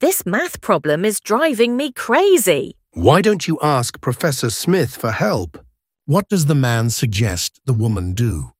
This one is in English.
This math problem is driving me crazy. Why don't you ask Professor Smith for help? What does the man suggest the woman do?